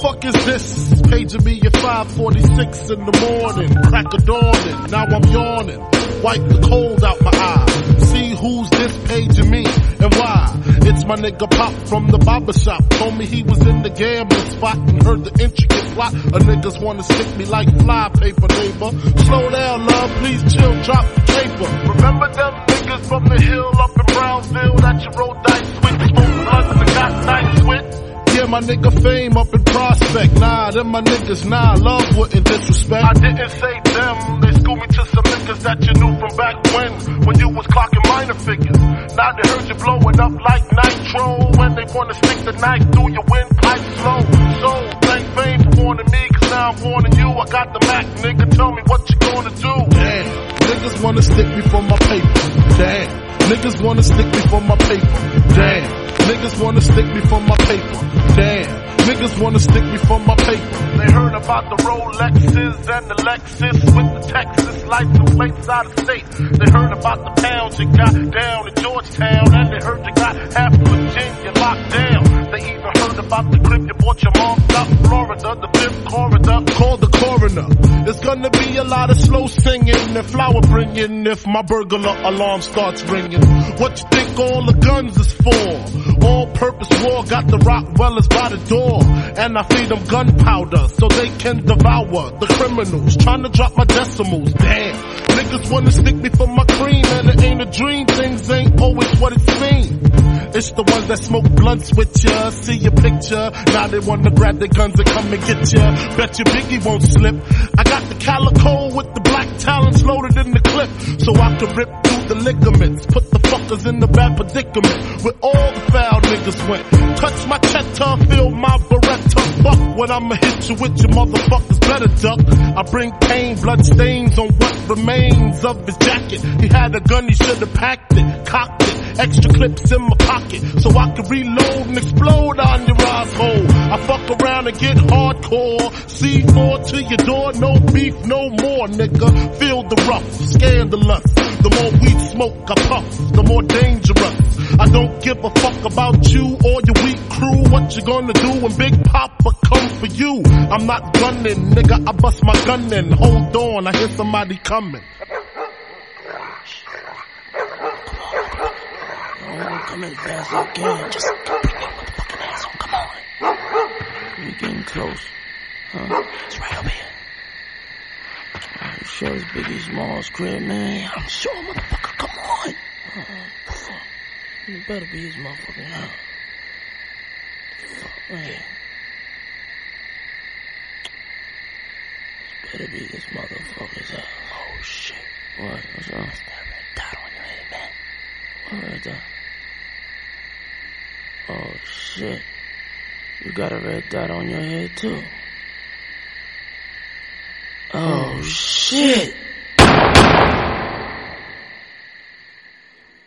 fuck is this? Paging me at 546 in the morning. Crack of dawning, now I'm yawning. Wipe the cold out my eye. See who's this paging me and why. It's my nigga Pop from the barber shop. Told me he was in the gambling spot and heard the intricate plot. A niggas wanna stick me like fly paper, neighbor. Slow down, love, please chill, drop the paper. Remember them niggas from the hill up in Brownsville that you rolled dice with? Smoke blunts and got nice with? Yeah, my nigga fame Prospect. Nah, them my niggas, nah, love wouldn't disrespect. I didn't say them, they schooled me to some niggas that you knew from back when, when you was clocking minor figures. Now they heard you blowing up like nitro, when they wanna stick the knife through your windpipe slow. So, thank fame for warning me, cause now I'm warning you. I got the Mac, nigga, tell me what you gonna do. Damn, niggas wanna stick me for my paper. Damn, niggas wanna stick me for my paper. Damn. Niggas wanna stick me for my paper. Damn. Niggas wanna stick me for my paper. They heard about the Rolexes and the Lexus with the Texas license plates out of state. They heard about the pounds you got down in Georgetown and they heard you got half of Virginia locked down. They even heard about the crib you bought your mom out Florida, the fifth corridor. Call the coroner. It's gonna be a lot of slow singing and flower bringing if my burglar alarm starts ringing. What you think all the guns is for? Purpose war got the Rockwellers by the door. And I feed them gunpowder so they can devour the criminals. Trying to drop my decimals. Damn. Niggas wanna stick me for my cream and it ain't a dream. Things ain't always what it seems. It's the ones that smoke blunts with ya, see your picture. Now they wanna grab their guns and come and get ya. Bet your Biggie won't slip. I got the calico with the black talons loaded in the clip, so I can rip through the ligaments. Put the fuckers in the bad predicament with all the foul went. Touch my cheddar, feel my beretta. Fuck when I'ma hit you with your motherfuckers better duck. I bring pain, blood stains on what remains of his jacket. He had a gun, he should've packed it, cocked it. Extra clips in my pocket so I can reload and explode on your asshole. I fuck around and get hardcore. C4 to your door, no beef, no more, nigga. Feel the rough, scandalous. The more weed smoke I puff, the more dangerous. I don't give a fuck about you or your weak crew. What you gonna do when Big Papa come for you? I'm not gunning, nigga. I bust my gun in. Hold on, I hear somebody coming. Oh, come in fast can. Just bring that motherfucking ass on. Come on. We're getting close. Huh? It's right over here. I'm sure it's Biggie Smalls' crib, man? I'm sure, motherfucker. On. You better be his motherfucking house. Fuck, man. This better be this motherfucker's house. Oh, shit. What? What's wrong? What's that red dot on your head, man? What red dot? Oh, shit. You got a red dot on your head, too. Oh, shit.